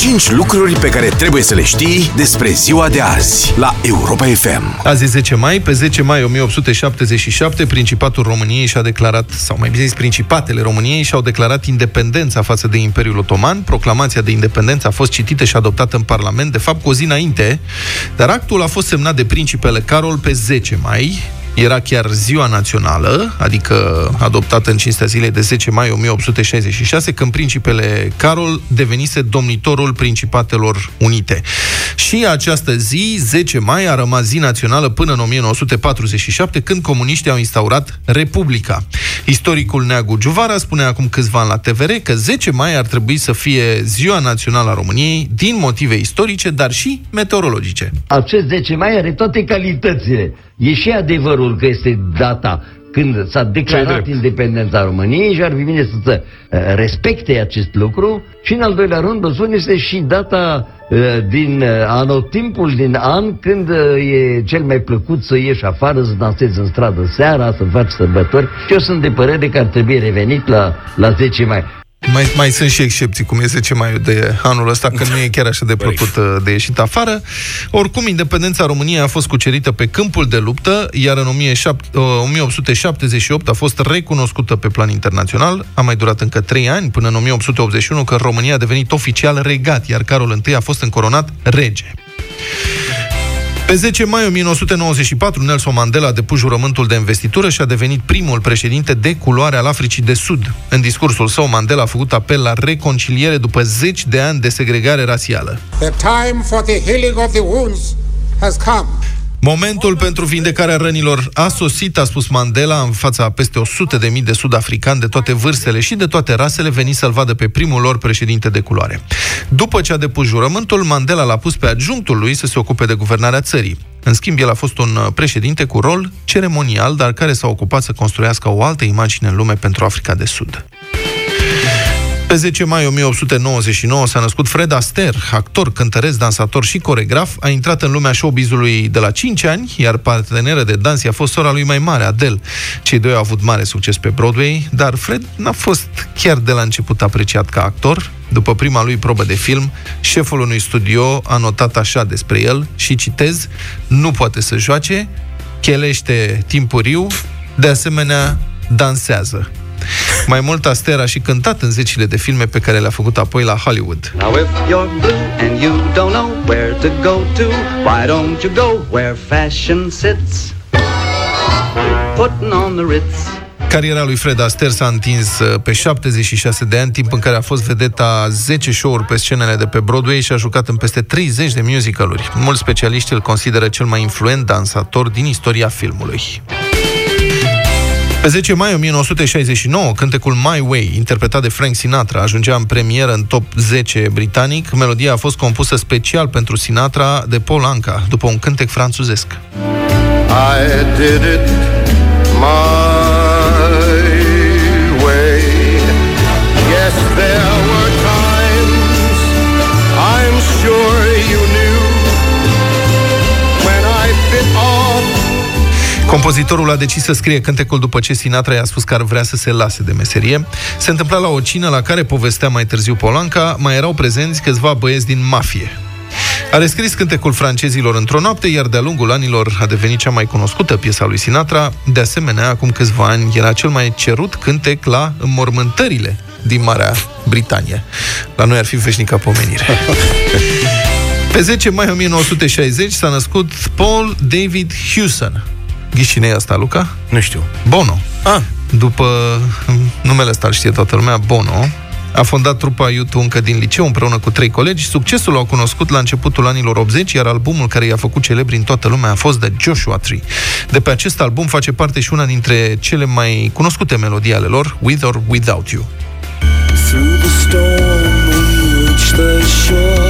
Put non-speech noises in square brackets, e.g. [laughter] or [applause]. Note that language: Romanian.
5 lucruri pe care trebuie să le știi despre ziua de azi la Europa FM. Azi e 10 mai. Pe 10 mai 1877, Principatul României și-a declarat, sau mai bine zis, Principatele României și-au declarat independența față de Imperiul Otoman. Proclamația de independență a fost citită și adoptată în Parlament, de fapt, cu o zi înainte, dar actul a fost semnat de Principele Carol pe 10 mai, era chiar ziua națională, adică adoptată în cinstea zilei de 10 mai 1866, când principele Carol devenise domnitorul Principatelor Unite. Și această zi, 10 mai, a rămas zi națională până în 1947, când comuniștii au instaurat Republica. Istoricul Neagu Giuvara spune acum câțiva ani la TVR că 10 mai ar trebui să fie ziua națională a României din motive istorice, dar și meteorologice. Acest 10 mai are toate calitățile E și adevărul că este data când s-a declarat independența României și ar fi bine să uh, respecte acest lucru. Și în al doilea rând, spun, este și data uh, din uh, anotimpul din an când e cel mai plăcut să ieși afară, să dansezi în stradă seara, să faci sărbători. Și eu sunt de părere că ar trebui revenit la, la 10 mai. Mai, mai sunt și excepții, cum este ce mai de anul ăsta, că nu e chiar așa de plăcut uh, de ieșit afară. Oricum, independența României a fost cucerită pe câmpul de luptă, iar în 1878 uh, a fost recunoscută pe plan internațional. A mai durat încă 3 ani, până în 1881, că România a devenit oficial regat, iar Carol I a fost încoronat rege. Pe 10 mai 1994, Nelson Mandela a depus jurământul de investitură și a devenit primul președinte de culoare al Africii de Sud. În discursul său, Mandela a făcut apel la reconciliere după 10 de ani de segregare rasială. The time for the healing of the wounds has come. Momentul pentru vindecarea rănilor a sosit, a spus Mandela, în fața a peste 100 de mii de sud-africani de toate vârstele și de toate rasele veni să-l vadă pe primul lor președinte de culoare. După ce a depus jurământul, Mandela l-a pus pe adjunctul lui să se ocupe de guvernarea țării. În schimb, el a fost un președinte cu rol ceremonial, dar care s-a ocupat să construiască o altă imagine în lume pentru Africa de Sud. Pe 10 mai 1899 s-a născut Fred Astaire, actor, cântăresc, dansator și coregraf. A intrat în lumea showbizului de la 5 ani, iar parteneră de dans a fost sora lui mai mare, Adele. Cei doi au avut mare succes pe Broadway, dar Fred n-a fost chiar de la început apreciat ca actor. După prima lui probă de film, șeful unui studio a notat așa despre el și citez, nu poate să joace, chelește timpuriu, de asemenea dansează. Mai mult, Aster a și cântat în zecile de filme pe care le-a făcut apoi la Hollywood. Now if you're blue and you don't know where to go to, why don't you go where fashion sits? Putting on the Ritz. Cariera lui Fred Astaire s-a întins uh, pe 76 de ani, timp în care a fost vedeta 10 show-uri pe scenele de pe Broadway și a jucat în peste 30 de musicaluri. Mulți specialiști îl consideră cel mai influent dansator din istoria filmului. Pe 10 mai 1969, cântecul My Way, interpretat de Frank Sinatra, ajungea în premieră în top 10 britanic. Melodia a fost compusă special pentru Sinatra de Paul Anka, după un cântec franțuzesc. I did it my Compozitorul a decis să scrie cântecul după ce Sinatra i-a spus că ar vrea să se lase de meserie. Se întâmpla la o cină la care povestea mai târziu Polanca, mai erau prezenți câțiva băieți din mafie. A rescris cântecul francezilor într-o noapte, iar de-a lungul anilor a devenit cea mai cunoscută piesa lui Sinatra. De asemenea, acum câțiva ani era cel mai cerut cântec la înmormântările din Marea Britanie. La noi ar fi veșnica pomenire. [laughs] Pe 10 mai 1960 s-a născut Paul David Hewson, Ghiși cine e asta, Luca? Nu știu. Bono. Ah. După numele ăsta îl știe toată lumea, Bono. A fondat trupa YouTube încă din liceu împreună cu trei colegi. Succesul l-au cunoscut la începutul anilor 80, iar albumul care i-a făcut celebri în toată lumea a fost The Joshua Tree. De pe acest album face parte și una dintre cele mai cunoscute melodii ale lor, With or Without You. Through the storm we reach the shore